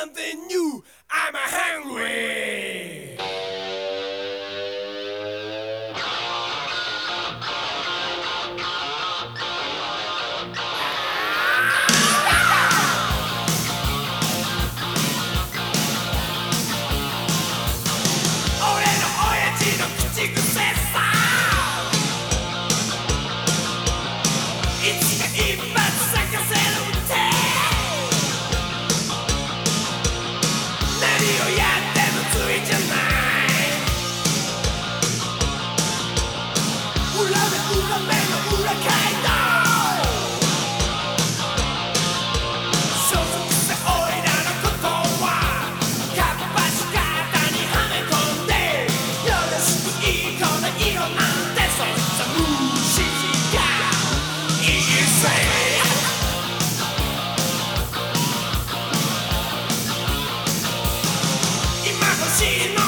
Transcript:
something new. I'm a hungry. she